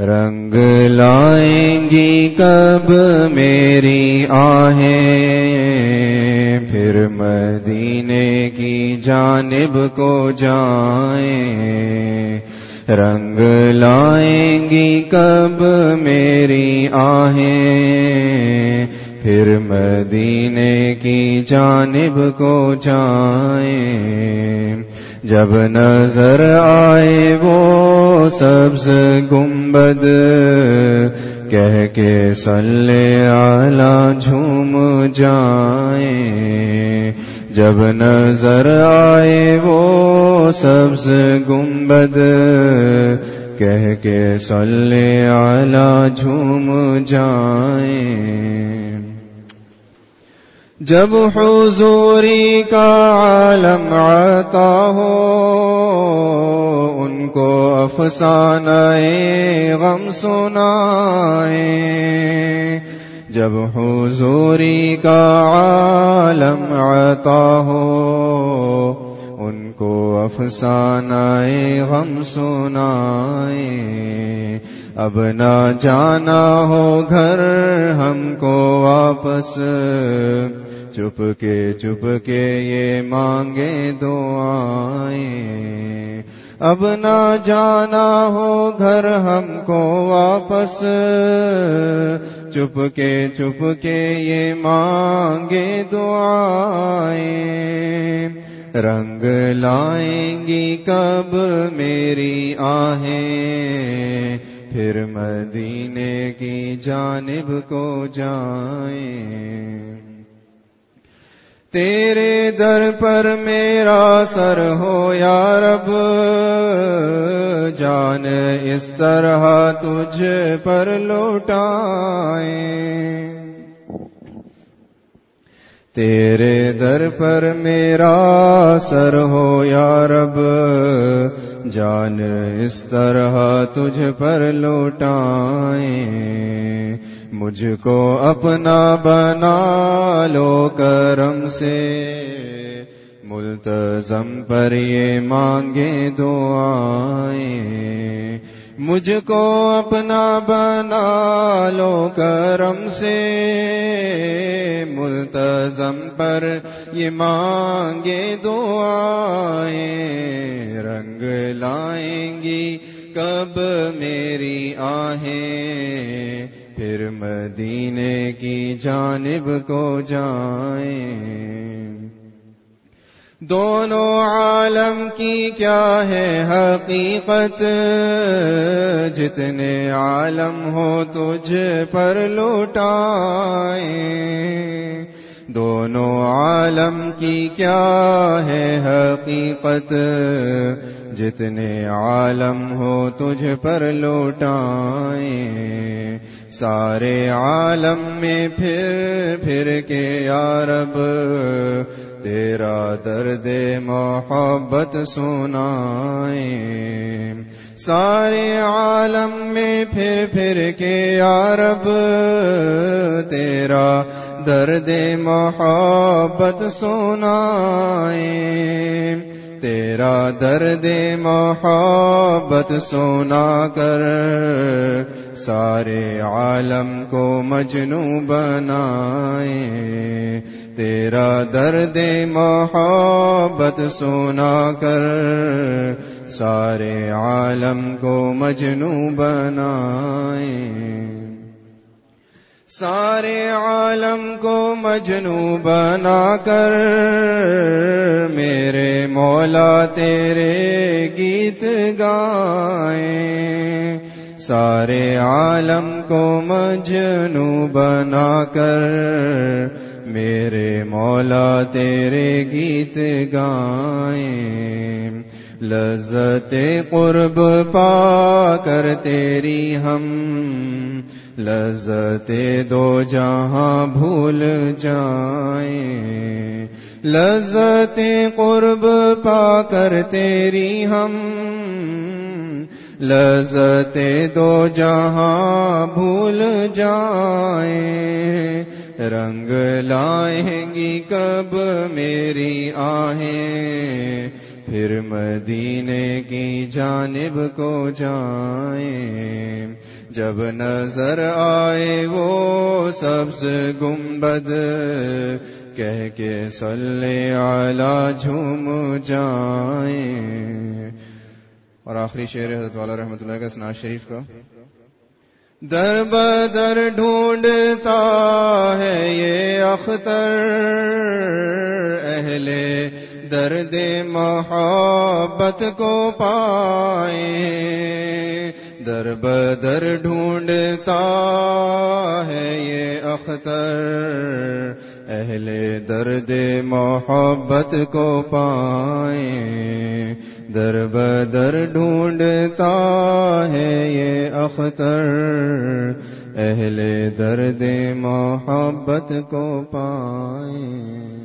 رنگ لائیں گی کب میری آہیں؟ پھر مدینے کی جانب کو جائیں۔ رنگ لائیں گی کب میری آہیں؟ پھر مدینے کی جانب کو جائیں۔ جب نظر آئے وہ سبز گنبد، کہہ کے سلے آلہ جھوم جائیں۔ جب نظر آئے وہ سبز گنبد، کہہ کے سلے آلہ جھوم جائیں۔ جب حضوری کا عالم آتا ہو، ان کو افسانہ غم سنائے۔ جب حضوری کا عالم آتا ہو، ان کو افسانہ غم سنائے۔ اب نہ جانا ہو گھر، ہم کو واپس چپ کے چپ کے یہ مانگے دعائیں۔ اب نہ جانا ہو گھر ہم کو واپس۔ چپ کے چپ کے یہ مانگے دعائیں۔ رنگ لائیں گی کب میری آہیں۔ پھر مدینے کی جانب کو جائیں۔ تیرے در پر میرا سر ہو یا رب، جان اس طرح تجھ پر لوٹائیں۔ تیرے در پر میرا سر ہو یا رب، جان اس طرح تجھ پر لوٹائیں۔ مجھ کو اپنا بنا لو کرم سے۔ ملتظم پر یہ مانگے دعائیں۔ مجھ کو اپنا بنا لو کرم سے۔ ملتظم پر یہ مانگے دعائیں۔ رنگ لائیں گی کب میری آہیں۔ پھر مدینے کی جانب کو جائیں۔ دونوں عالم کی کیا ہے حقیقت؟ جتنے عالم ہو تجھ پر لوٹائیں۔ دونوں عالم کی کیا ہے حقیقت؟ جتنے عالم ہو تجھ پر لوٹائیں۔ سارے عالم میں پھر پھر کے یارب تیرا درد محبت سنائیں۔ سارے عالم میں پھر پھر کے یارب تیرا درد محبت سنائیں۔ تیرا درد محبت سونا کر، سارے عالم کو مجنو بنائے۔ تیرا درد محبت سونا کر، سارے عالم کو مجنو بنائے۔ سارے عالم کو مجنو بنا کر، میرے مولا تیرے گیت گائیں۔ سارے عالم کو مجنو بنا کر، میرے مولا تیرے گیت گائیں۔ لذت قرب پا کر تیری ہم، لذت دو جہاں بھول جائیں۔ لذت قرب پا کر تیری ہم، لذت دو جہاں بھول جائیں۔ رنگ لائیں گی کب میری آہیں۔ پھر مدینے کی جانب کو جائیں۔ جب نظر آئے وہ سبز گنبد، کہہ کے صلی علی جھوم جائیں۔ اور آخری شعر حضرت والا رحمۃ اللہ کا سنا شریف کا۔ در بدر ڈھونڈتا ہے یہ اختر اہل درد محبت کو پائے، در بدر ڈھونڈتا ہے یہ اختر۔ اہل درد محبت کو پائیں در بدر ڈھونڈتا ہے یہ اختر۔ اہل درد محبت کو پائیں